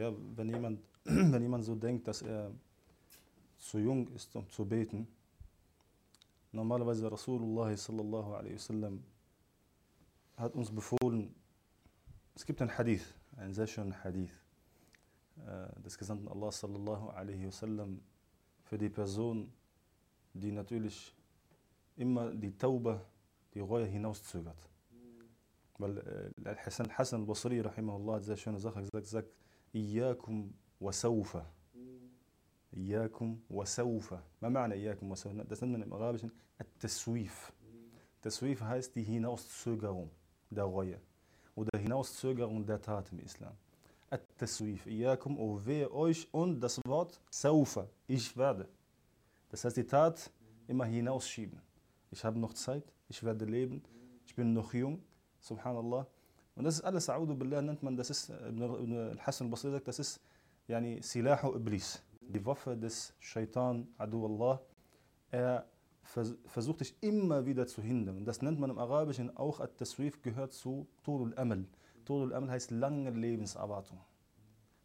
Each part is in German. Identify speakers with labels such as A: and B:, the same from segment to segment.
A: Ja, wenn jemand, wenn jemand so denkt, dass er zu jung ist, um zu beten, normalerweise Rasulullah sallallahu alaihi wasallam hat uns befohlen, es gibt einen Hadith, einen sehr schönen Hadith äh, des Gesandten Allah sallallahu alaihi wasallam für die Person, die natürlich immer die Tauba, die Reue hinauszögert. Weil äh, Hassan, Hassan al-Basri, rahimahullah, hat sehr schöne Sache gesagt, sagt, Iyakum wa sawfa. Was meint Iyakum wa sawfa? Das nennt man im Arabischen At-Taswif. Taswif heißt die Hinauszögerung der Reue oder Hinauszögerung der Tat im Islam. Iyakum, o oh wehe euch und das Wort Sawfa. Ich werde. Das heißt, die Tat immer hinausschieben. Ich habe noch Zeit, ich werde leben, ich bin noch jung, subhanallah. Und das ist alles, A'udhu Billah nennt man, das ist, Ibn al-Hassan al-Basri sagt, das ist yani, Silahu Iblis, die Waffe des Shaitan, Adu Allah. Er versucht dich immer wieder zu hindern. Das nennt man im Arabischen auch, At-Taswif gehört zu Tulul Amal. Tulul Amal heißt lange Lebenserwartung.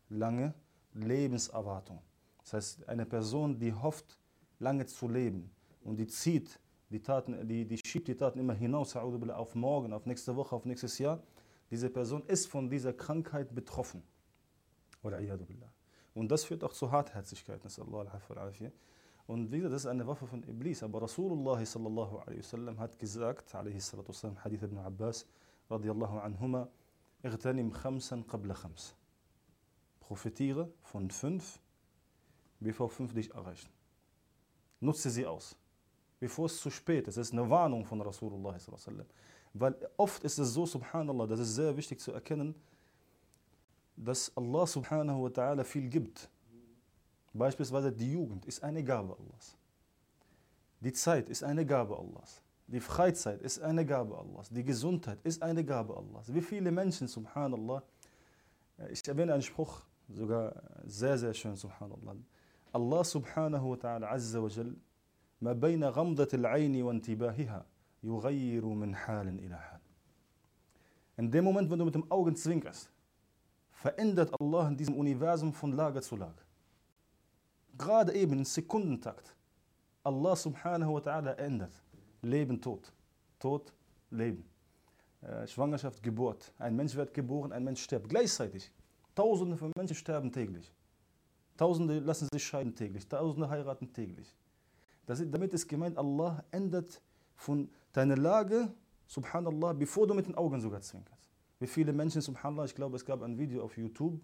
A: Lange Lebenserwartung. Das heißt, eine Person, die hofft, lange zu leben und die zieht die Taten, die, die schiebt die Taten immer hinaus auf morgen, auf nächste Woche, auf nächstes Jahr, diese Person ist von dieser Krankheit betroffen. Und das führt auch zu Hartherzigkeit. Und wie gesagt, das ist eine Waffe von Iblis. Aber Rasulullah sallallahu alaihi wasallam hat gesagt, alaihi salatu wasallam, Hadith ibn Abbas, radiallahu anhuma, اغتنم خمسا قبل خمس. Profitiere von fünf, bevor fünf dich erreichen. Nutze sie aus bevor es zu spät ist. Das ist eine Warnung von Rasulullah. Weil oft ist es so, subhanallah, das ist sehr wichtig zu erkennen, dass Allah subhanahu wa ta'ala viel gibt. Beispielsweise die Jugend ist eine Gabe Allahs. Die Zeit ist eine Gabe Allahs. Die Freizeit ist eine Gabe Allahs. Die Gesundheit ist eine Gabe Allahs. Wie viele Menschen, subhanallah, äh, ich erwähne einen Spruch, sogar sehr, sehr schön, subhanallah. Allah subhanahu wa ta'ala azza wa jal, ma bayna ghamdat al-ayni wa intibahiha. In dem Moment, wenn du mit dem Augen zwinkerst, verändert Allah in diesem Universum von Lage zu Lage. Gerade eben im Sekundentakt. Allah subhanahu wa ta'ala ändert. Leben, Tod. Tod, Leben. Äh, Schwangerschaft, Geburt. Ein Mensch wird geboren, ein Mensch stirbt. Gleichzeitig. Tausende von Menschen sterben täglich. Tausende lassen sich scheiden täglich. Tausende heiraten täglich. Das, damit ist gemeint, Allah ändert von deiner Lage, subhanallah, bevor du mit den Augen sogar zwinkerst. Wie viele Menschen, subhanallah, ich glaube, es gab ein Video auf YouTube.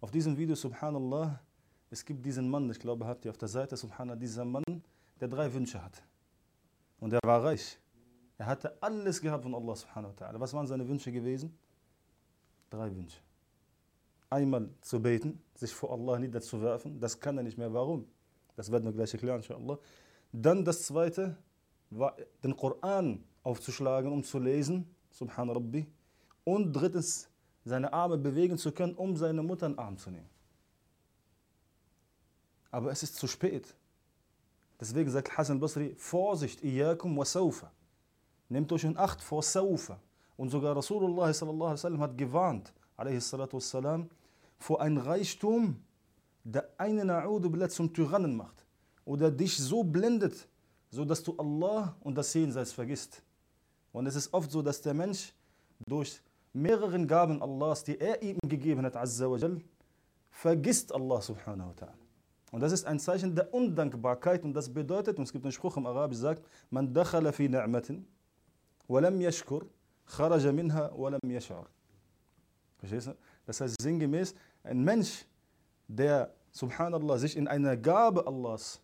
A: Auf diesem Video, subhanallah, es gibt diesen Mann, ich glaube, habt ihr auf der Seite, subhanallah, dieser Mann, der drei Wünsche hat. Und er war reich. Er hatte alles gehabt von Allah subhanahu wa ta'ala. Was waren seine Wünsche gewesen? Drei Wünsche. Einmal zu beten, sich vor Allah niederzuwerfen, das kann er nicht mehr. Warum? Das werden wir gleich erklären, inshallah. Dann das zweite den Koran aufzuschlagen, um zu lesen, subhan Rabbi. Und drittens, seine Arme bewegen zu können, um seine Mutter in den Arm zu nehmen. Aber es ist zu spät. Deswegen sagt Hassan Basri, Vorsicht, iyakum wa sawfa. Nehmt euch in Acht vor Saufa. Und sogar Rasulullah sallallahu alaihi wasallam hat gewarnt, wassalam, vor einem Reichtum, der einen A'udhu zum Tyrannen macht oder dich so blendet, so dass du Allah und das Jenseits vergisst. Und es ist oft so, dass der Mensch durch mehreren Gaben Allahs, die er ihm gegeben hat, Azza wa Jal, vergisst Allah subhanahu wa ta'ala. Und das ist ein Zeichen der Undankbarkeit und das bedeutet, und es gibt einen Spruch im Arabisch, sagt, man dakhala fi ni'matin, walam yashkur, kharaja minha, walam yash'ar. Verstehst du? Das heißt sinngemäß, ein Mensch, der subhanallah, sich in einer Gabe Allahs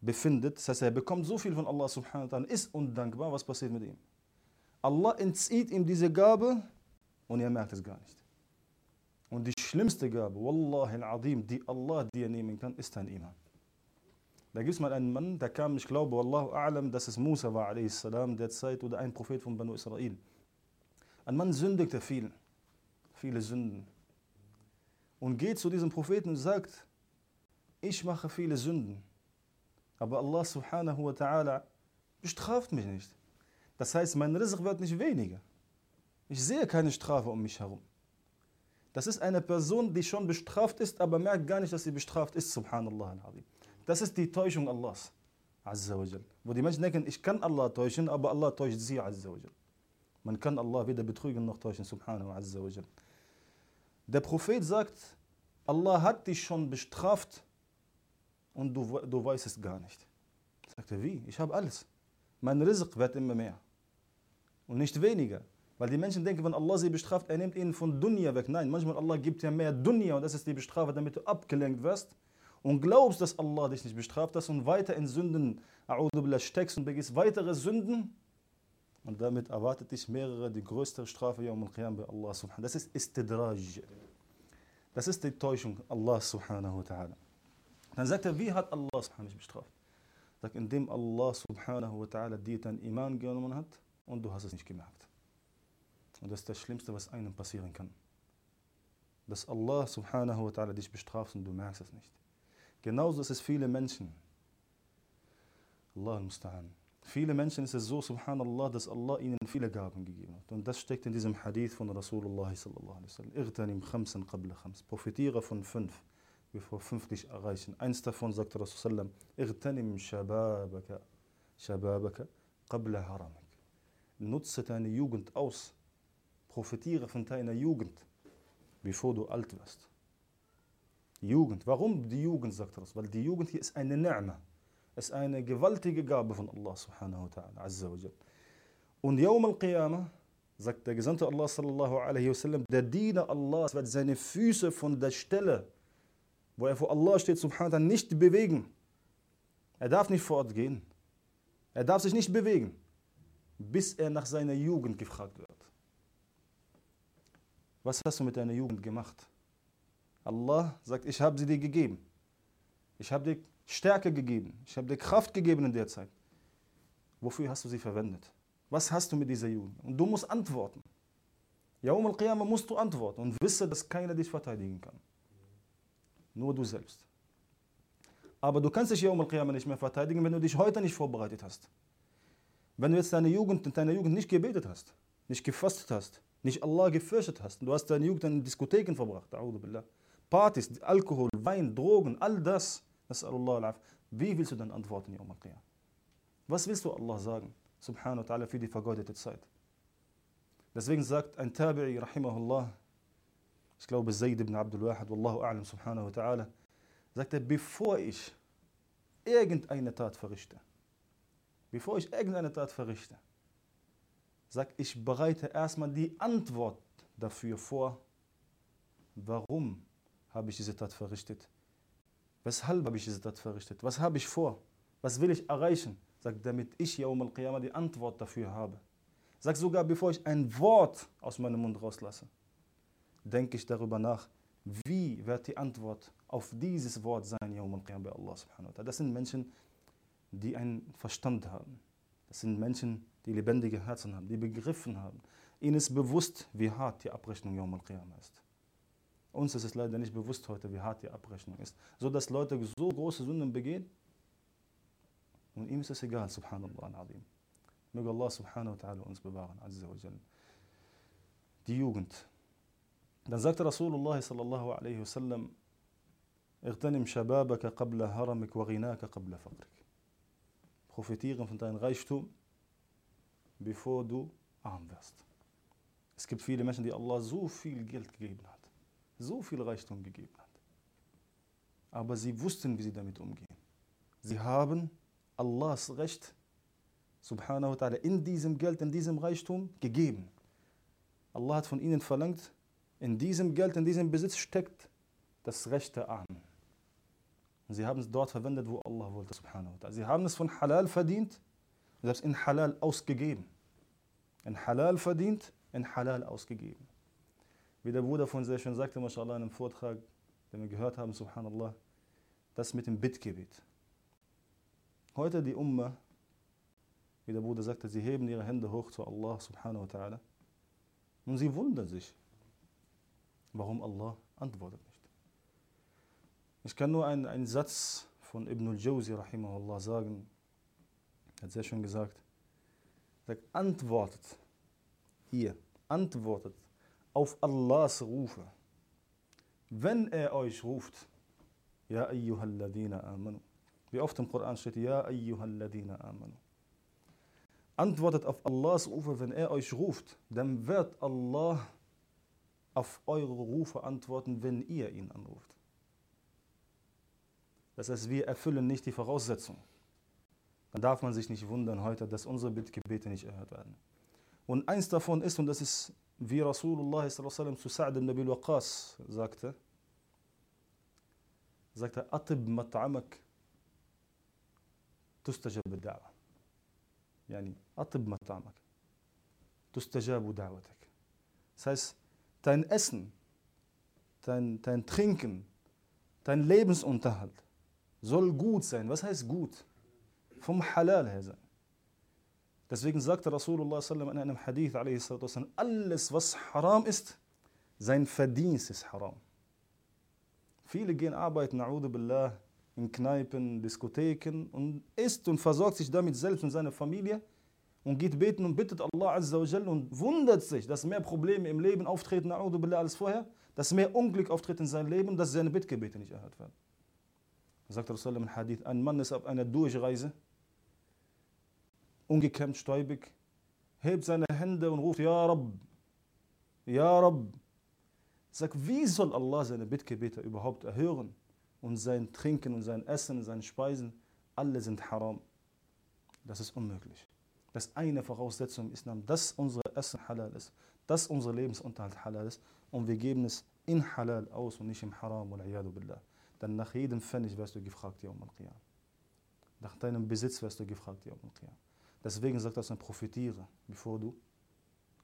A: befindet, das heißt, er bekommt so viel von Allah subhanahu wa ta'ala, ist undankbar, was passiert mit ihm? Allah entzieht ihm diese Gabe und er merkt es gar nicht. Und die schlimmste Gabe, Wallahi al-Azim, die Allah dir nehmen kann, ist dein Iman. Da gibt es mal einen Mann, der kam, ich glaube, Wallahu a'lam, dass es Musa war, salam, der Zeit oder ein Prophet von Banu Israel. Ein Mann sündigte viel, viele Sünden und geht zu diesem Propheten und sagt, ich mache viele Sünden, aber Allah subhanahu wa ta'ala bestraft mich nicht. Das heißt, mein Rizq wird nicht weniger. Ich sehe keine Strafe um mich herum. Das ist eine Person, die schon bestraft ist, aber merkt gar nicht, dass sie bestraft ist, subhanallah al-azim. Das ist die Täuschung Allahs, azza wa jal. Wo die Menschen denken, ich kann Allah täuschen, aber Allah täuscht sie, azza wa jal. Man kann Allah weder betrügen noch täuschen, subhanahu azza wa jal. Der Prophet sagt, Allah hat dich schon bestraft und du, du weißt es gar nicht. Sagt er, wie? Ich habe alles. Mein Rizq wird immer mehr und nicht weniger. Weil die Menschen denken, wenn Allah sie bestraft, er nimmt ihnen von Dunya weg. Nein, manchmal Allah gibt ja mehr Dunya und das ist die Bestrafe, damit du abgelenkt wirst und glaubst, dass Allah dich nicht bestraft hast und weiter in Sünden steckst und begehst weitere Sünden. Und damit erwartet dich mehrere, die größte Strafe Yawm al-Qiyam bei Allah subhanahu Das ist Istidraj. Das ist die Täuschung Allah subhanahu wa ta'ala. Dann sagt er, wie hat Allah mich bestraft? Sagt, indem Allah subhanahu wa ta'ala dir dein Iman genommen hat und du hast es nicht gemerkt. Und das ist das Schlimmste, was einem passieren kann. Dass Allah subhanahu wa ta'ala dich bestraft und du merkst es nicht. Genauso ist es viele Menschen. Allah al-Musta'an. Viele Menschen ist es so, subhanallah, dass Allah ihnen viele Gaben gegeben hat. Und das steckt in diesem Hadith von Rasulullah sallallahu alaihi wasallam. Irtanim khamsan qabla khams. Profitiere von fünf, bevor fünf dich erreichen. Eins davon sagt Rasulullah Irtanim shababaka, shababaka qabla haramik. Nutze deine Jugend aus, profitiere von deiner Jugend, bevor du alt wirst. Jugend. Warum die Jugend, sagt er? Weil die Jugend hier ist eine Ni'ma. Es ist eine gewaltige Gabe von Allah subhanahu wa ta'ala, azza wa jal. Und Yawm al-Qiyamah, sagt der Gesandte Allah sallallahu alaihi wasallam, der Diener Allahs wird seine Füße von der Stelle, wo er vor Allah steht, subhanahu wa ta'ala, nicht bewegen. Er darf nicht fortgehen. Er darf sich nicht bewegen, bis er nach seiner Jugend gefragt wird. Was hast du mit deiner Jugend gemacht? Allah sagt, ich habe sie dir gegeben. Ich habe dir Stärke gegeben. Ich habe dir Kraft gegeben in der Zeit. Wofür hast du sie verwendet? Was hast du mit dieser Jugend? Und du musst antworten. Yawm al-Qiyamah musst du antworten und wisse, dass keiner dich verteidigen kann. Nur du selbst. Aber du kannst dich Yawm al-Qiyamah nicht mehr verteidigen, wenn du dich heute nicht vorbereitet hast. Wenn du jetzt deine Jugend in deiner Jugend nicht gebetet hast, nicht gefastet hast, nicht Allah gefürchtet hast. Du hast deine Jugend in Diskotheken verbracht. Partys, Alkohol, Wein, Drogen, all das. Wie willst du dann antworten, Yom al Was willst du Allah sagen, subhanahu wa ta'ala, für die vergeudete Zeit? Deswegen sagt ein Tabi'i, rahimahullah, ich glaube Zayd ibn Abdul Wahid, wallahu a'lam, subhanahu wa ta'ala, sagt er, bevor ich irgendeine Tat verrichte, bevor ich irgendeine Tat verrichte, sagt, ich bereite erstmal die Antwort dafür vor, warum habe ich diese Tat verrichtet? Weshalb habe ich diese Tat verrichtet? Was habe ich vor? Was will ich erreichen? Sagt, damit ich Yawm al-Qiyamah die Antwort dafür habe. Sagt sogar, bevor ich ein Wort aus meinem Mund rauslasse, denke ich darüber nach, wie wird die Antwort auf dieses Wort sein, Yawm al-Qiyamah bei Allah subhanahu wa ta'ala. Das sind Menschen, die einen Verstand haben. Das sind Menschen, die lebendige Herzen haben, die begriffen haben. Ihnen ist bewusst, wie hart die Abrechnung Yom al-Qiyamah ist. Uns ist es leider nicht bewusst heute, wie hart die Abrechnung ist. So dass Leute so große Sünden begehen und ihm ist es egal, subhanallah al-azim. Möge Allah subhanahu wa ta'ala uns bewahren, azza wa jal. Die Jugend. Dann sagte Rasulullah sallallahu alaihi wasallam, اغتنم شبابك قبل هرمك وغناك قبل فقرك. Profitieren von deinem Reichtum bevor du arm wirst. Es gibt viele Menschen, die Allah so viel Geld gegeben hat, so viel Reichtum gegeben hat. Aber sie wussten, wie sie damit umgehen. Sie haben Allahs Recht, subhanahu wa ta'ala, in diesem Geld, in diesem Reichtum gegeben. Allah hat von ihnen verlangt, in diesem Geld, in diesem Besitz steckt das Rechte an. Und sie haben es dort verwendet, wo Allah wollte, subhanahu wa. Sie haben es von Halal verdient selbst in Halal ausgegeben. In Halal verdient, in Halal ausgegeben. Wie der Bruder von sehr schön sagte, mashallah, in einem Vortrag, den wir gehört haben, subhanallah, das mit dem Bittgebet. Heute die Umma, wie der Bruder sagte, sie heben ihre Hände hoch zu Allah subhanahu wa ta'ala und sie wundern sich, warum Allah antwortet nicht. Ich kann nur einen, einen Satz von Ibn al-Jawzi rahimahullah sagen, er hat sehr schön gesagt, sagt, antwortet, ihr, antwortet auf Allahs Rufe, wenn er euch ruft, Ja ayyuhalladina amanu. Wie oft im Koran steht, Ja ayyuhalladina amanu. Antwortet auf Allahs Rufe, wenn er euch ruft, dann wird Allah auf eure Rufe antworten, wenn ihr ihn anruft. Das heißt, wir erfüllen nicht die Voraussetzung. Dann darf man sich nicht wundern heute, dass unsere Bittgebete nicht erhört werden. Und eins davon ist, und das ist, wie Rasulullah zu Sa'd ibn Waqas sagte, sagte, Atib mat'amak tustajab da'wa. Yani, Atib mat'amak tustajabu da'watak. Das heißt, dein Essen, dein, dein Trinken, dein Lebensunterhalt soll gut sein. Was heißt gut? Vom Halal her sein. Deswegen sagte Rasulullah in einem Hadith, alles was haram ist, sein Verdienst ist haram. Viele gehen arbeiten, billah, in Kneipen, Diskotheken und isst und versorgt sich damit selbst und seine Familie und geht beten und bittet Allah Azza wa und wundert sich, dass mehr Probleme im Leben auftreten, als vorher, dass mehr Unglück auftritt in seinem Leben und dass seine Bittgebete nicht erhört werden. Sagt Rasulullah im Hadith, ein Mann ist auf einer Durchreise ungekämmt, stäubig, hebt seine Hände und ruft, Ja Rabb, Ja Rabb. Sag, wie soll Allah seine Bittgebete überhaupt erhören? Und sein Trinken und sein Essen und seine Speisen, alle sind haram. Das ist unmöglich. Das ist eine Voraussetzung im Islam, dass unser Essen halal ist, dass unser Lebensunterhalt halal ist und wir geben es in halal aus und nicht im Haram. Billah. Denn nach jedem Pfennig wirst du gefragt, Yawm al-Qiyam. Nach deinem Besitz wirst du gefragt, Yawm al-Qiyam. Deswegen sagt das, profitiere, bevor du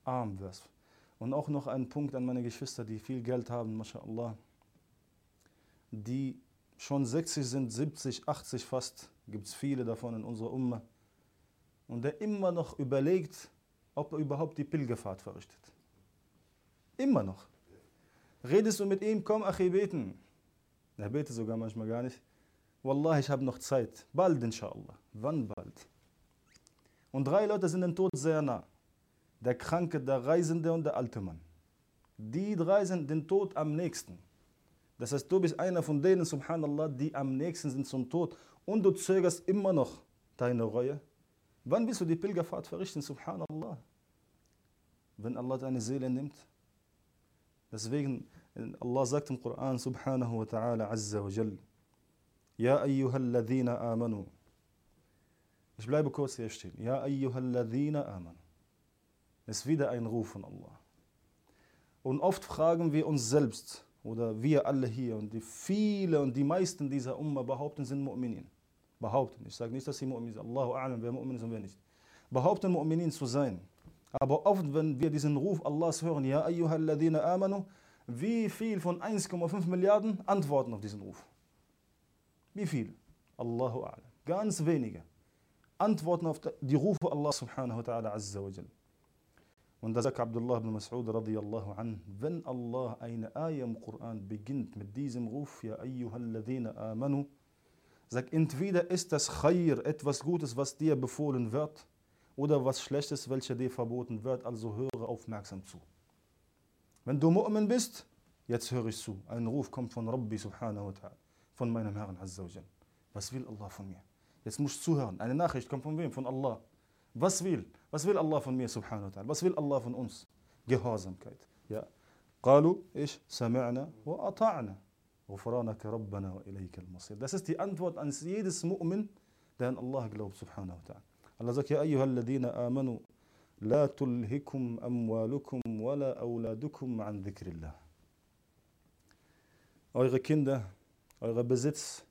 A: arm wirst. Und auch noch ein Punkt an meine Geschwister, die viel Geld haben, mashallah, die schon 60 sind, 70, 80 fast, gibt es viele davon in unserer Umma, und der immer noch überlegt, ob er überhaupt die Pilgerfahrt verrichtet. Immer noch. Redest du mit ihm, komm, Achi, beten. Er betet sogar manchmal gar nicht. Wallah, ich habe noch Zeit. Bald, inshallah. Wann bald? Und drei Leute sind dem Tod sehr nah. Der Kranke, der Reisende und der alte Mann. Die drei sind dem Tod am nächsten. Das heißt, du bist einer von denen, subhanallah, die am nächsten sind zum Tod und du zögerst immer noch deine Reue. Wann willst du die Pilgerfahrt verrichten, subhanallah? Wenn Allah deine Seele nimmt. Deswegen, Allah sagt im Koran, subhanahu wa ta'ala, azza wa jall, Ja ayyuhalladhina amanu, ich bleibe kurz hier stehen. Ja, ayyuhalladhina aman. Ist wieder ein Ruf von Allah. Und oft fragen wir uns selbst, oder wir alle hier, und die viele und die meisten dieser Umma behaupten, sind Mu'minin. Behaupten. Ich sage nicht, dass sie Mu'minin sind. Allahu a'lam, wer Mu'min ist und wer nicht. Behaupten, Mu'minin zu sein. Aber oft, wenn wir diesen Ruf Allahs hören, Ja, ayyuhalladhina amanu, wie viel von 1,5 Milliarden antworten auf diesen Ruf? Wie viel? Allahu a'lam. Ganz wenige antworten auf die Rufe Allah subhanahu wa ta'ala azza wa jal. Und da sagt Abdullah ibn Mas'ud radiyallahu an, wenn Allah eine Ayah im Koran beginnt mit diesem Ruf, ja ayyuhalladhina amanu, sagt entweder ist das Khair, etwas Gutes, was dir befohlen wird, oder was Schlechtes, welches dir verboten wird, also höre aufmerksam zu. Wenn du Mu'min bist, jetzt höre ich zu. Ein Ruf kommt von Rabbi subhanahu wa ta'ala, von meinem Herrn azza wa jal. Was will Allah von mir? Jetzt musst du zuhören. Eine Nachricht kommt von wem? Von Allah. Was will? Was will Allah von mir, subhanahu wa ta'ala? Was will Allah von uns? Gehorsamkeit. Ja. قالوا إيش سمعنا وأطعنا غفرانك ربنا وإليك المصير Das ist die Antwort an jedes Mu'min, der an Allah glaubt, subhanahu wa. Allah sagt, ja, أيها الذين آمنوا لا تلهكم أموالكم ولا أولادكم عن ذكر الله. Eure Kinder, euer Besitz,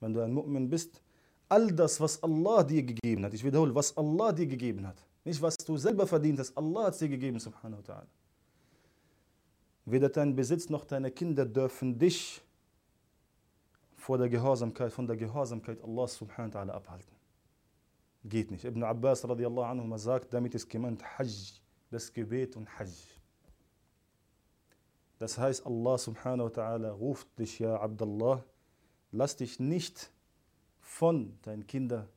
A: wenn du ein Mu'min bist, all das, was Allah dir gegeben hat, ich wiederhole, was Allah dir gegeben hat, nicht was du selber verdient hast, Allah hat es dir gegeben, subhanahu wa ta'ala. Weder dein Besitz noch deine Kinder dürfen dich vor der Gehorsamkeit, von der Gehorsamkeit Allah subhanahu wa ta'ala abhalten. Geht nicht. Ibn Abbas radiallahu anhu sagt, damit ist gemeint Hajj, das Gebet und Hajj. Das heißt, Allah subhanahu wa ta'ala ruft dich, ja Abdullah, lass dich nicht von deinen Kindern,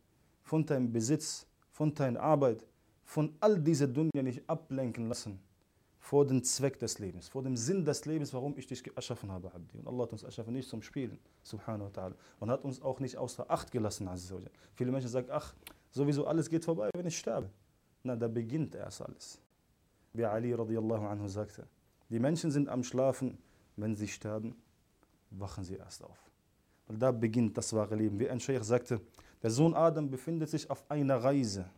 A: von deinem Besitz, von deiner Arbeit, von all dieser Dunya nicht ablenken lassen, vor dem Zweck des Lebens, vor dem Sinn des Lebens, warum ich dich erschaffen habe, Abdi. Und Allah hat uns erschaffen nicht zum Spielen, subhanahu wa ta'ala. Und hat uns auch nicht außer Acht gelassen, Azza Viele Menschen sagen, ach, sowieso alles geht vorbei, wenn ich sterbe. Na, da beginnt erst alles. Wie Ali radiallahu anhu sagte, die Menschen sind am Schlafen, wenn sie sterben, wachen sie erst auf. Weil da beginnt das wahre Leben. Wie ein Sheikh sagte, der Sohn Adam befindet sich auf einer Reise.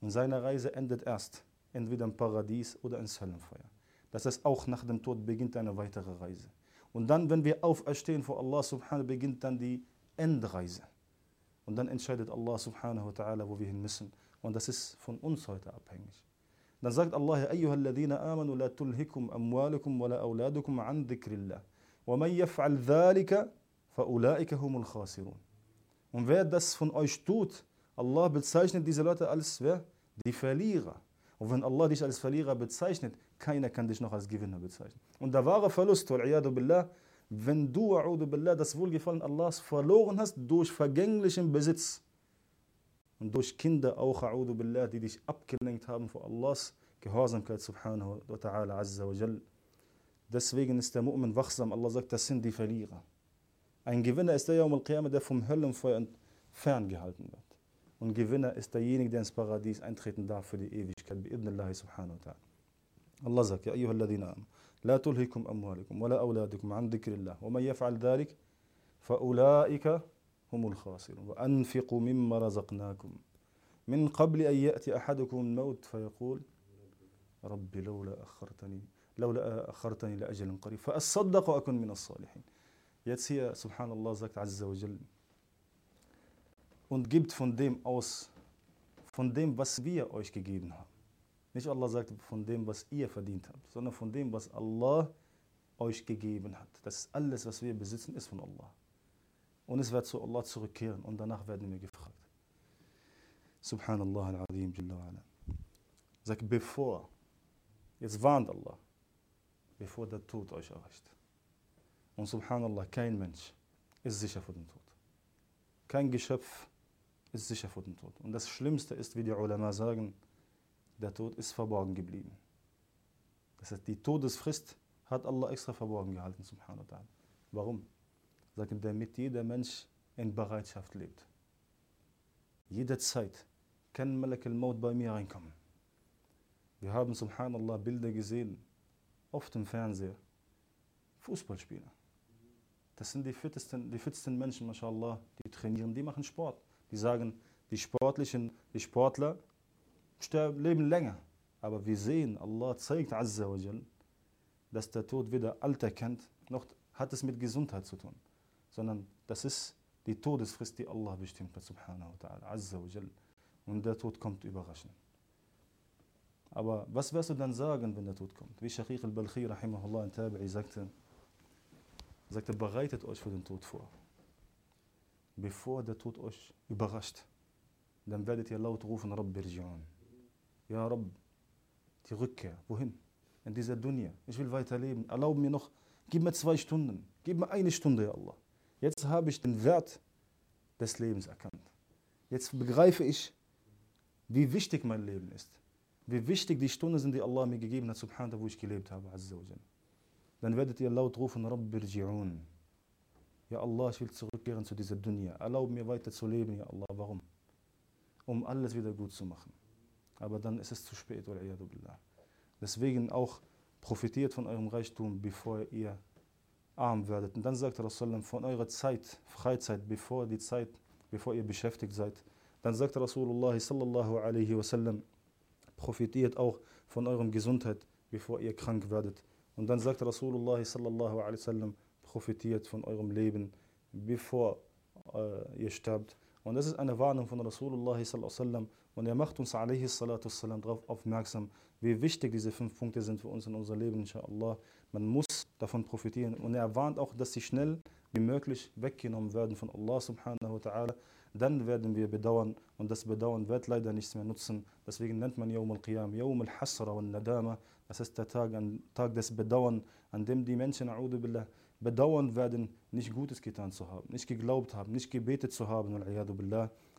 A: Und seine Reise endet erst entweder im Paradies oder ins Höllenfeuer. Das heißt, auch nach dem Tod beginnt eine weitere Reise. Und dann, wenn wir auferstehen vor Allah subhanahu beginnt dann die Endreise. Und dann entscheidet Allah subhanahu wa ta'ala, wo wir hin müssen. Und das ist von uns heute abhängig. Dann sagt Allah, Ja ayyuhalladhina amanu la tulhikum amwalukum wa la awladukum an dhikrillah. Wa man yaf'al dhalika فَأُولَٰئِكَ هُمُ الْخَاسِرُونَ Und wer das von euch tut, Allah bezeichnet diese Leute als wer? Die Verlierer. Und wenn Allah dich als Verlierer bezeichnet, keiner kann dich noch als Gewinner bezeichnen. Und der wahre Verlust, wenn du billah, das Wohlgefallen Allahs verloren hast durch vergänglichen Besitz und durch Kinder auch, billah, die dich abgelenkt haben vor Allahs Gehorsamkeit, subhanahu wa ta'ala, azza wa jal. Deswegen ist der Mu'min wachsam. Allah sagt, das sind die Verlierer. Ein Gewinner ist der Yawm al-Qiyamah, der vom Höllenfeuer ferngehalten wird. Und Gewinner ist derjenige, der ins Paradies eintreten darf für die Ewigkeit. Bi'idnillahi subhanahu wa ta'ala. Allah sagt, ja, أيها الذين آمنوا لا تلهكم أموالكم ولا أولادكم عن ذكر الله ومن يفعل ذلك فأولئك هم الخاسرون وأنفقوا مما رزقناكم من قبل أن يأتي أحدكم الموت فيقول ربي لولا أخرتني لولا أخرتني لأجل قريب فأصدق وأكن من الصالحين Jetzt hier, subhanallah, sagt Azza wa Jal, und gibt von dem aus, von dem, was wir euch gegeben haben. Nicht Allah sagt von dem, was ihr verdient habt, sondern von dem, was Allah euch gegeben hat. Das ist alles, was wir besitzen, ist von Allah. Und es wird zu Allah zurückkehren und danach werden wir gefragt. Subhanallah al-Azim, Sagt, bevor, jetzt warnt Allah, bevor der Tod euch erreicht. Und subhanallah, kein Mensch ist sicher vor dem Tod. Kein Geschöpf ist sicher vor dem Tod. Und das Schlimmste ist, wie die Ulama sagen, der Tod ist verborgen geblieben. Das heißt, die Todesfrist hat Allah extra verborgen gehalten, subhanallah. Warum? Sagt damit jeder Mensch in Bereitschaft lebt. Jederzeit kann Malak al-Maut bei mir reinkommen. Wir haben, subhanallah, Bilder gesehen, oft im Fernseher. Fußballspieler. Das sind die fittesten, die fittesten Menschen, mashallah, die trainieren, die machen Sport. Die sagen, die sportlichen, die Sportler sterben, leben länger. Aber wir sehen, Allah zeigt Azza wa Jal, dass der Tod weder Alter kennt, noch hat es mit Gesundheit zu tun. Sondern das ist die Todesfrist, die Allah bestimmt hat, subhanahu wa ta'ala, Azza wa Jal. Und der Tod kommt überraschend. Aber was wirst du dann sagen, wenn der Tod kommt? Wie Shaykh al-Balkhi, rahimahullah, in Tabi'i sagte, sagt er, bereitet euch für den Tod vor. Bevor der Tod euch überrascht, dann werdet ihr laut rufen, Rabbi Rji'un. Ja, Rabb, die Rückkehr. Wohin? In dieser Dunya. Ich will weiterleben. Erlaub mir noch, gib mir zwei Stunden. Gib mir eine Stunde, ja Allah. Jetzt habe ich den Wert des Lebens erkannt. Jetzt begreife ich, wie wichtig mein Leben ist. Wie wichtig die Stunden sind, die Allah mir gegeben hat, subhanahu, wo ich gelebt habe. Azza wa dann werdet ihr laut rufen, Rabbi rji'un. Ja Allah, ich will zurückkehren zu dieser Dunya. Erlaub mir weiter zu leben, ja Allah. Warum? Um alles wieder gut zu machen. Aber dann ist es zu spät, billah. Deswegen auch profitiert von eurem Reichtum, bevor ihr arm werdet. Und dann sagt Rasulullah von eurer Zeit, Freizeit, bevor die Zeit, bevor ihr beschäftigt seid. Dann sagt Rasulullah sallallahu alaihi wasallam, profitiert auch von eurer Gesundheit, bevor ihr krank werdet. Und dann sagt Rasulullah sallallahu alaihi wasallam, profitiert von eurem Leben, bevor äh, ihr sterbt. Und das ist eine Warnung von Rasulullah. Und er macht uns darauf aufmerksam, wie wichtig diese fünf Punkte sind für uns in unser Leben, inshallah. Man muss davon profitieren. Und er warnt auch, dass sie schnell wie möglich weggenommen werden von Allah subhanahu wa ta'ala. Dann werden wir bedauern und das Bedauern wird leider nichts mehr nutzen. Deswegen nennt man Yawm al-Qiyam, Yawm al-Hasra wa nadama das ist der Tag, ein Tag des Bedauern, an dem die Menschen billah, bedauern werden, nicht Gutes getan zu haben, nicht geglaubt haben, nicht gebetet zu haben,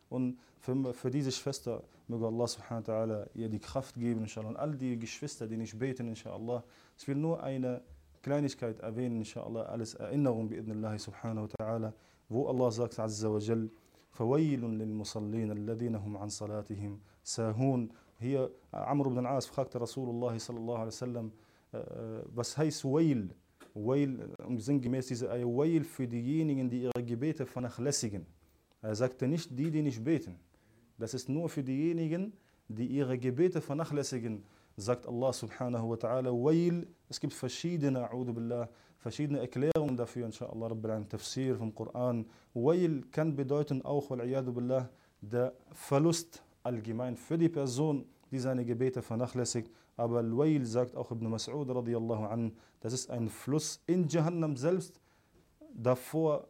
A: Und für, für diese Schwester möge Allah subhanahu wa ta'ala ihr die Kraft geben, inshallah. Und all die Geschwister, die nicht beten, inshallah. Ich will nur eine Kleinigkeit erwähnen, inshallah, alles Erinnerung, bi'idnillahi subhanahu wa ta'ala, wo Allah sagt, azza wa jal, فويل للمصلين الذين هم عن صلاتهم ساهون Hier, Amr ibn al-As fragte Rasulullah sallallahu alaihi wasallam, was heißt Wail? Wail, sinngemäß diese Ayah, Wail für diejenigen, die ihre Gebete vernachlässigen. Er sagte nicht die, die nicht beten. Das ist nur für diejenigen, die ihre Gebete vernachlässigen, sagt Allah subhanahu wa ta'ala. Wail, es gibt verschiedene, billah, verschiedene Erklärungen dafür, inshallah, Rabbil Tafsir vom Koran. Wail kann bedeuten auch, billah, der Verlust allgemein für die Person, die seine Gebete vernachlässigt. Aber Al-Wail sagt auch Ibn Mas'ud radiallahu an, das ist ein Fluss in Jahannam selbst, davor,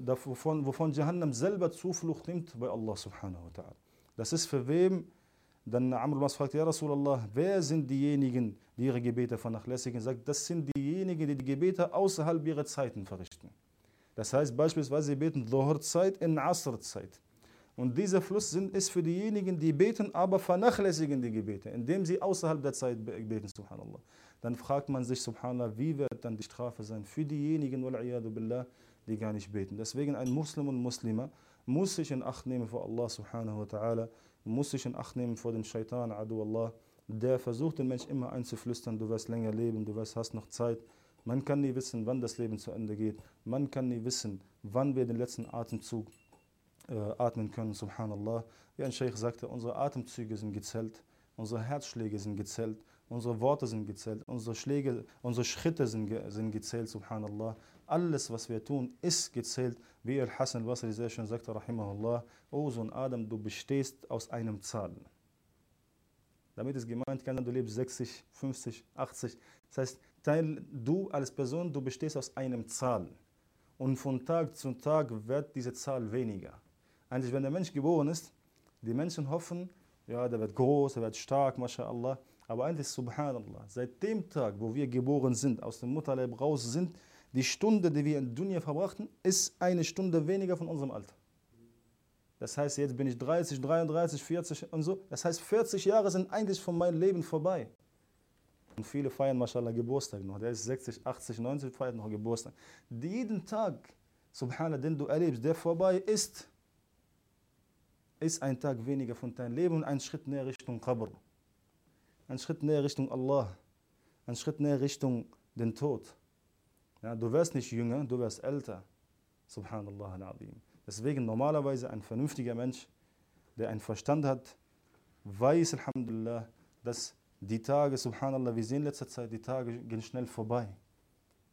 A: davon, wovon Jahannam selber Zuflucht nimmt bei Allah subhanahu wa ta'ala. Das ist für wem? Dann Amr al fragt, Ja Rasulallah, wer sind diejenigen, die ihre Gebete vernachlässigen? Er sagt, das sind diejenigen, die die Gebete außerhalb ihrer Zeiten verrichten. Das heißt beispielsweise, sie beten Dhuhr-Zeit in Asr-Zeit. Und dieser Fluss ist für diejenigen, die beten, aber vernachlässigen die Gebete, indem sie außerhalb der Zeit beten, subhanallah. Dann fragt man sich, subhanallah, wie wird dann die Strafe sein für diejenigen, billah, die gar nicht beten. Deswegen ein Muslim und Muslima muss sich in Acht nehmen vor Allah subhanahu wa ta'ala, muss sich in Acht nehmen vor dem Shaitan, adu Allah, der versucht den Mensch immer einzuflüstern, du wirst länger leben, du wirst, hast noch Zeit. Man kann nie wissen, wann das Leben zu Ende geht. Man kann nie wissen, wann wir den letzten Atemzug äh, atmen können, subhanallah. Wie ein Sheikh sagte, unsere Atemzüge sind gezählt, unsere Herzschläge sind gezählt, unsere Worte sind gezählt, unsere, Schläge, unsere Schritte sind, sind gezählt, subhanallah. Alles, was wir tun, ist gezählt. Wie Al-Hassan al-Basri sehr schön sagte, rahimahullah, O Sohn Adam, du bestehst aus einem Zahl. Damit ist gemeint, du lebst 60, 50, 80. Das heißt, du als Person, du bestehst aus einem Zahl. Und von Tag zu Tag wird diese Zahl weniger. Eigentlich, wenn der Mensch geboren ist, die Menschen hoffen, ja, der wird groß, der wird stark, mashallah. Aber eigentlich, subhanallah, seit dem Tag, wo wir geboren sind, aus dem Mutterleib raus sind, die Stunde, die wir in Dunya verbrachten, ist eine Stunde weniger von unserem Alter. Das heißt, jetzt bin ich 30, 33, 40 und so. Das heißt, 40 Jahre sind eigentlich von meinem Leben vorbei. Und viele feiern, mashallah, Geburtstag noch. Der ist 60, 80, 90, feiert noch Geburtstag. Jeden Tag, subhanallah, den du erlebst, der vorbei ist, ist ein Tag weniger von deinem Leben und ein Schritt näher Richtung Qabr. Ein Schritt näher Richtung Allah. Ein Schritt näher Richtung den Tod. Ja, du wirst nicht jünger, du wirst älter. Subhanallah al-Azim. Deswegen normalerweise ein vernünftiger Mensch, der einen Verstand hat, weiß, Alhamdulillah, dass die Tage, Subhanallah, wir sehen in letzter Zeit, die Tage gehen schnell vorbei.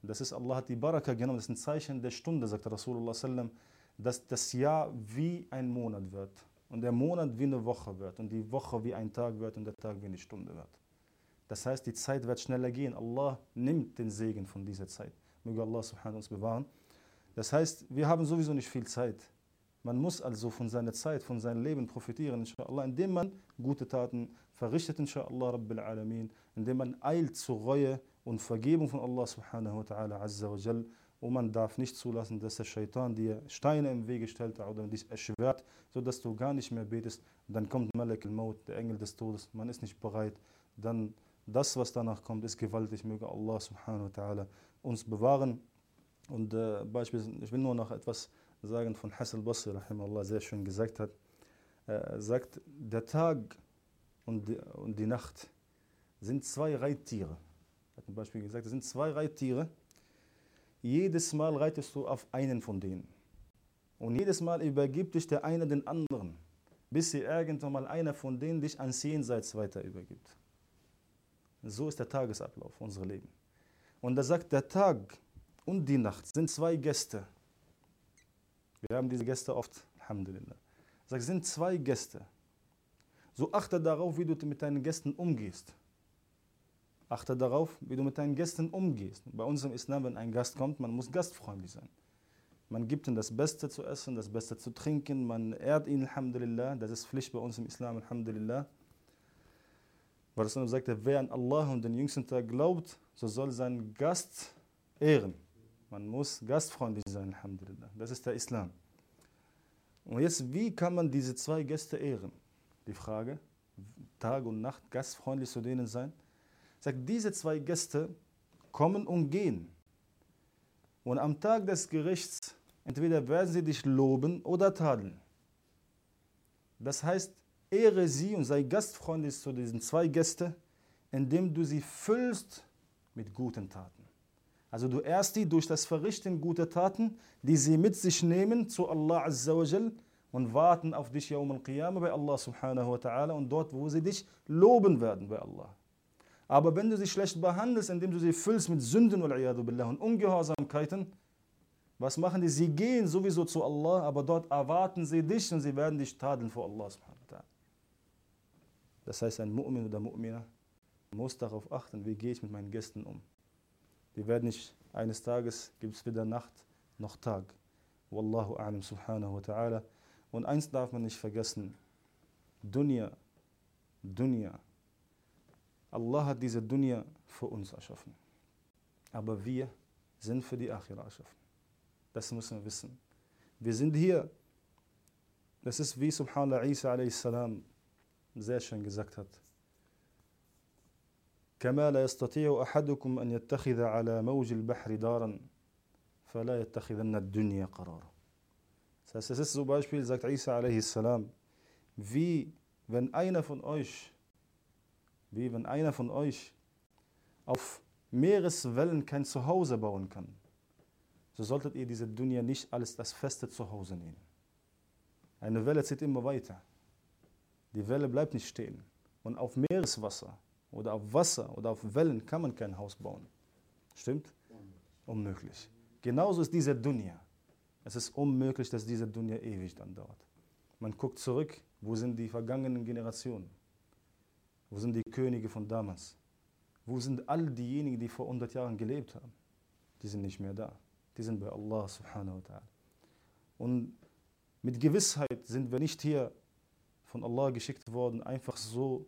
A: Das ist, Allah hat die Baraka genommen, das ist ein Zeichen der Stunde, sagt Rasulullah sallam, dass das Jahr wie ein Monat wird und der Monat wie eine Woche wird und die Woche wie ein Tag wird und der Tag wie eine Stunde wird. Das heißt, die Zeit wird schneller gehen. Allah nimmt den Segen von dieser Zeit. Möge Allah subhanahu uns bewahren. Das heißt, wir haben sowieso nicht viel Zeit. Man muss also von seiner Zeit, von seinem Leben profitieren, inshallah, indem man gute Taten verrichtet, inshallah, Rabbil Alamin, indem man eilt zur Reue und Vergebung von Allah subhanahu wa ta'ala azza wa jal. Und man darf nicht zulassen, dass der Shaitan dir Steine im Wege stellt oder dich erschwert, sodass du gar nicht mehr betest. Dann kommt Malek al-Maut, der Engel des Todes. Man ist nicht bereit. Dann das, was danach kommt, ist gewaltig. Möge Allah subhanahu wa ta'ala uns bewahren. Und äh, beispielsweise, ich will nur noch etwas sagen von Hassan Basri, Allah sehr schön gesagt hat. Er sagt, der Tag und die, und die Nacht sind zwei Reittiere. Er hat zum Beispiel gesagt, es sind zwei Reittiere jedes Mal reitest du auf einen von denen. Und jedes Mal übergibt dich der eine den anderen, bis sie irgendwann mal einer von denen dich ans Jenseits weiter übergibt. So ist der Tagesablauf unseres Leben. Und er sagt, der Tag und die Nacht sind zwei Gäste. Wir haben diese Gäste oft, Alhamdulillah. Sagt, sind zwei Gäste. So achte darauf, wie du mit deinen Gästen umgehst. Achte darauf, wie du mit deinen Gästen umgehst. Bei uns im Islam, wenn ein Gast kommt, man muss gastfreundlich sein. Man gibt ihm das Beste zu essen, das Beste zu trinken, man ehrt ihn, Alhamdulillah. Das ist Pflicht bei uns im Islam, Alhamdulillah. Weil es sagt, wer an Allah und den jüngsten Tag glaubt, so soll sein Gast ehren. Man muss gastfreundlich sein, Alhamdulillah. Das ist der Islam. Und jetzt, wie kann man diese zwei Gäste ehren? Die Frage, Tag und Nacht gastfreundlich zu denen sein. Sagt, diese zwei Gäste kommen und gehen. Und am Tag des Gerichts, entweder werden sie dich loben oder tadeln. Das heißt, ehre sie und sei gastfreundlich zu diesen zwei Gästen, indem du sie füllst mit guten Taten. Also du ehrst die durch das Verrichten guter Taten, die sie mit sich nehmen zu Allah Azza wa Jal und warten auf dich Yawm al-Qiyamah bei Allah subhanahu wa ta'ala und dort, wo sie dich loben werden bei Allah. Aber wenn du sie schlecht behandelst, indem du sie füllst mit Sünden und Ungehorsamkeiten, was machen die? Sie gehen sowieso zu Allah, aber dort erwarten sie dich und sie werden dich tadeln vor Allah. Das heißt, ein Mu'min oder Mu'mina muss darauf achten, wie gehe ich mit meinen Gästen um. Die werden nicht, eines Tages gibt es weder Nacht noch Tag. Wallahu a'lam subhanahu wa ta'ala. Und eins darf man nicht vergessen, Dunya, Dunya. Allah hat diese Dunya für uns erschaffen. Aber wir sind für die Akhira erschaffen. Das müssen wir wissen. Wir sind hier. Das ist wie Subhanallah Isa a.s. sehr schön gesagt hat. كما لا يستطيع أحدكم أن يتخذ على موج البحر دارا فلا يتخذن الدنيا قرارا Das heißt, es ist zum Beispiel, sagt Isa a.s., wie wenn einer von euch, wie wenn einer von euch auf Meereswellen kein Zuhause bauen kann, so solltet ihr diese Dunya nicht als das feste Zuhause nehmen. Eine Welle zieht immer weiter. Die Welle bleibt nicht stehen. Und auf Meereswasser oder auf Wasser oder auf Wellen kann man kein Haus bauen. Stimmt? Unmöglich. Genauso ist diese Dunya. Es ist unmöglich, dass diese Dunya ewig dann dauert. Man guckt zurück, wo sind die vergangenen Generationen? Wo sind die Könige von damals? Wo sind all diejenigen, die vor 100 Jahren gelebt haben? Die sind nicht mehr da. Die sind bei Allah subhanahu wa ta'ala. Und mit Gewissheit sind wir nicht hier von Allah geschickt worden, einfach so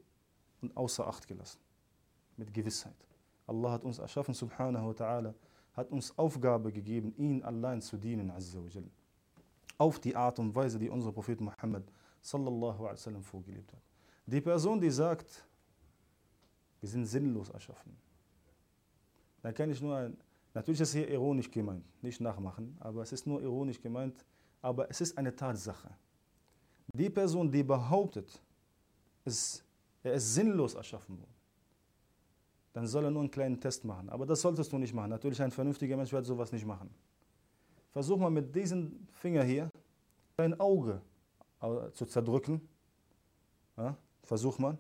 A: und außer Acht gelassen. Mit Gewissheit. Allah hat uns erschaffen, subhanahu wa ta'ala, hat uns Aufgabe gegeben, ihn allein zu dienen, azza wa jal. Auf die Art und Weise, die unser Prophet Muhammad sallallahu alaihi wasallam vorgelebt hat. Die Person, die sagt, wir sind sinnlos erschaffen, dann kann ich nur ein, natürlich ist es hier ironisch gemeint, nicht nachmachen, aber es ist nur ironisch gemeint, aber es ist eine Tatsache. Die Person, die behauptet, es er ist sinnlos erschaffen worden. Dann soll er nur einen kleinen Test machen. Aber das solltest du nicht machen. Natürlich, ein vernünftiger Mensch wird sowas nicht machen. Versuch mal mit diesem Finger hier dein Auge äh, zu zerdrücken. Ja, versuch mal,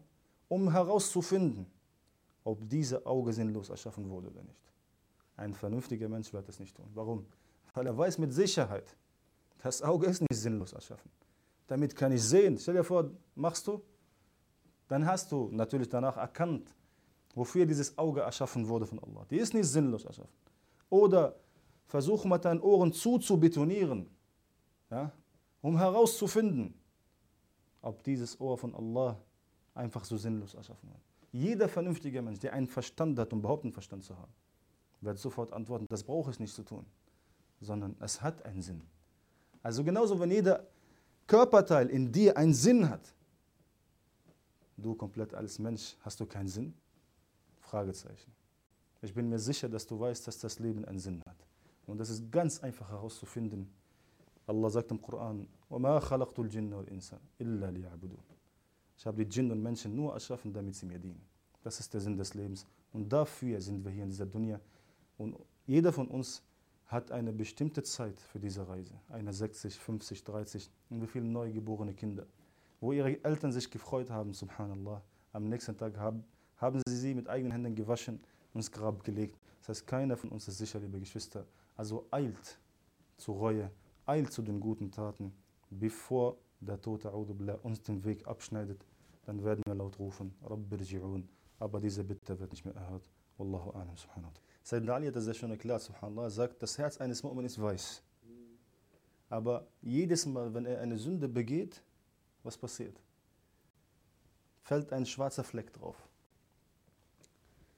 A: um herauszufinden, ob dieses Auge sinnlos erschaffen wurde oder nicht. Ein vernünftiger Mensch wird das nicht tun. Warum? Weil er weiß mit Sicherheit, das Auge ist nicht sinnlos erschaffen. Damit kann ich sehen. Stell dir vor, machst du, dann hast du natürlich danach erkannt, wofür dieses Auge erschaffen wurde von Allah. Die ist nicht sinnlos erschaffen. Oder versuche mit deinen Ohren zuzubetonieren, ja, um herauszufinden, ob dieses Ohr von Allah einfach so sinnlos erschaffen wurde. Jeder vernünftige Mensch, der einen Verstand hat und behauptet, einen Verstand zu haben, wird sofort antworten, das brauche ich nicht zu tun, sondern es hat einen Sinn. Also genauso, wenn jeder Körperteil in dir einen Sinn hat, du komplett als Mensch, hast du keinen Sinn? Fragezeichen. Ich bin mir sicher, dass du weißt, dass das Leben einen Sinn hat. Und das ist ganz einfach herauszufinden. Allah sagt im Koran, Ich habe die Djinn und Menschen nur erschaffen, damit sie mir dienen. Das ist der Sinn des Lebens. Und dafür sind wir hier in dieser Dunya. Und jeder von uns hat eine bestimmte Zeit für diese Reise. Eine 60, 50, 30 und wie viele neugeborene Kinder wo ihre Eltern sich gefreut haben, subhanallah. Am nächsten Tag haben, haben sie sie mit eigenen Händen gewaschen und ins Grab gelegt. Das heißt, keiner von uns ist sicher, liebe Geschwister. Also eilt zur Reue, eilt zu den guten Taten, bevor der tote uns den Weg abschneidet. Dann werden wir laut rufen, Rabbirji'un. Aber diese Bitte wird nicht mehr erhört. Wallahu a'lam, subhanallah. Sayyidina Ali hat das sehr schön erklärt, subhanallah, sagt, das Herz eines Mu'min ist weiß. Aber jedes Mal, wenn er eine Sünde begeht, was passiert? Fällt ein schwarzer Fleck drauf.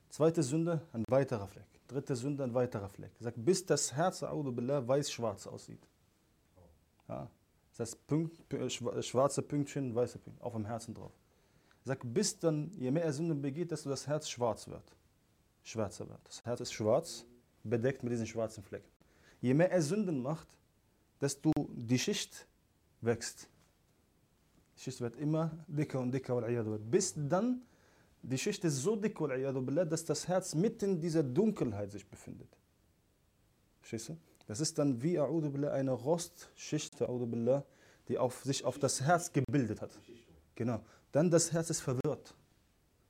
A: Zweite Sünde, ein weiterer Fleck. Dritte Sünde, ein weiterer Fleck. Sagt, bis das Herz billah, weiß-schwarz aussieht. Ja. Das heißt Punkt, äh, schwarze Pünktchen, weiße Pünktchen auf dem Herzen drauf. Sagt, bis dann, je mehr er Sünden begeht, desto das Herz schwarz wird. Schwärzer wird. Das Herz ist schwarz, bedeckt mit diesen schwarzen Flecken. Je mehr er Sünden macht, desto die Schicht wächst. Die Schicht wird immer dicker und dicker, bis dann die Schicht ist so dick, dass das Herz mitten in dieser Dunkelheit sich befindet. Verstehst du? Das ist dann wie eine Rostschicht, die auf, sich auf das Herz gebildet hat. Genau. Dann das Herz ist verwirrt.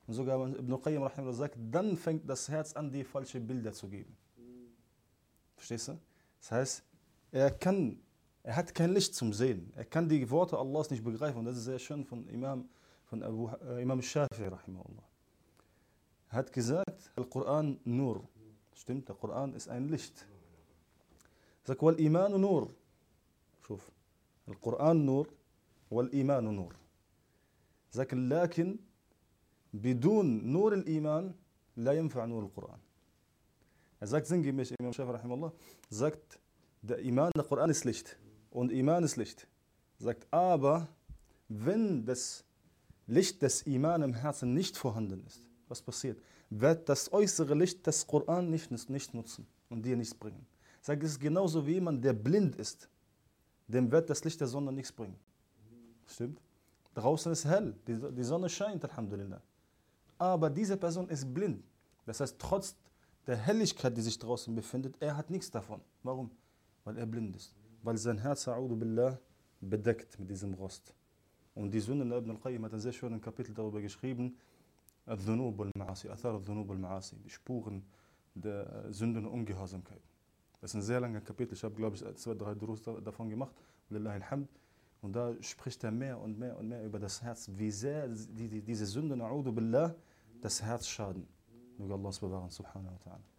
A: Und sogar Ibn Qayyim sagt, dann fängt das Herz an, die falschen Bilder zu geben. Verstehst du? Das heißt, er kann, er hat kein Licht zum Sehen. Er kann die Worte Allahs nicht begreifen. Und das ist sehr schön von Imam, von Abu, äh, Imam Shafi. Er hat gesagt, der Koran nur. Stimmt, der Koran ist ein Licht. Er sagt, wal iman nur. شوف القرآن نور والإيمان نور لكن لكن بدون نور الإيمان لا ينفع نور القرآن Er sagt sinngemäß, Imam Shafi rahimahullah, sagt, der Iman, der Koran ist Licht und Iman ist Licht. Sagt, aber wenn das Licht des Iman im Herzen nicht vorhanden ist, was passiert? Wird das äußere Licht des Koran nicht, nicht nutzen und dir nichts bringen. Sagt, es ist genauso wie jemand, der blind ist. Dem wird das Licht der Sonne nichts bringen. Stimmt? Draußen ist hell, die, die Sonne scheint, Alhamdulillah. Aber diese Person ist blind. Das heißt, trotz der Helligkeit, die sich draußen befindet, er hat nichts davon. Warum? Weil er blind ist. Weil sein Herz, billah, bedeckt mit diesem Rost. Und die Sünden, Ibn al-Qayyim hat ein sehr schönes Kapitel darüber geschrieben, الذنوب والمعاصي, أثار الذنوب والمعاصي, die Spuren der Sünden und Ungehorsamkeit. das ist ein sehr langer Kapitel, ich habe glaube ich zwei, drei Durus davon gemacht, und da spricht er mehr und mehr und mehr über das Herz, wie sehr die, die, diese Sünden, das Herz schaden. Möge Allah es bewahren, subhanahu wa ta'ala.